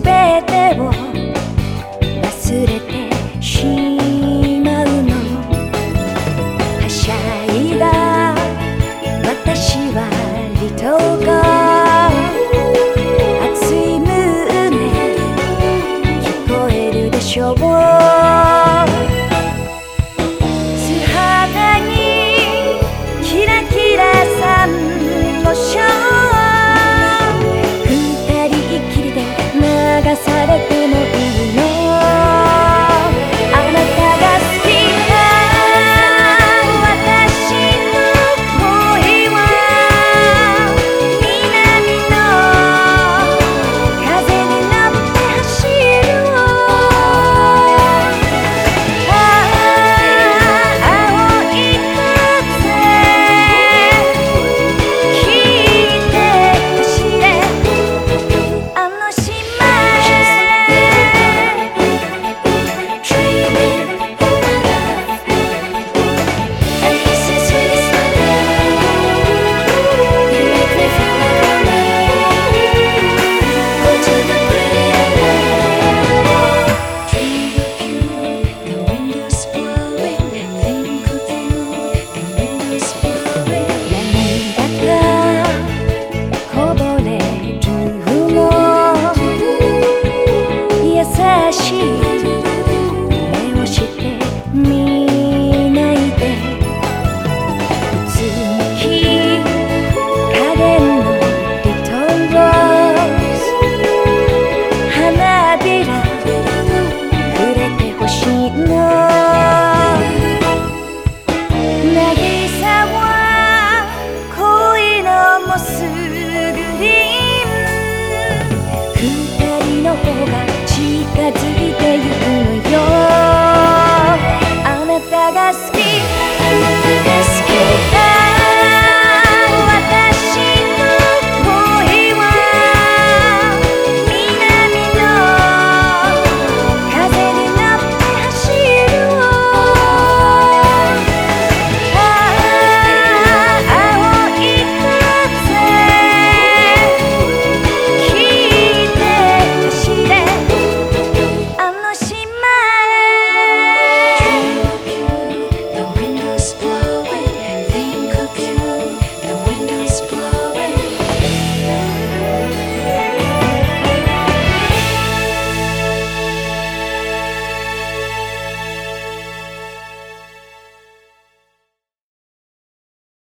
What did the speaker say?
べてを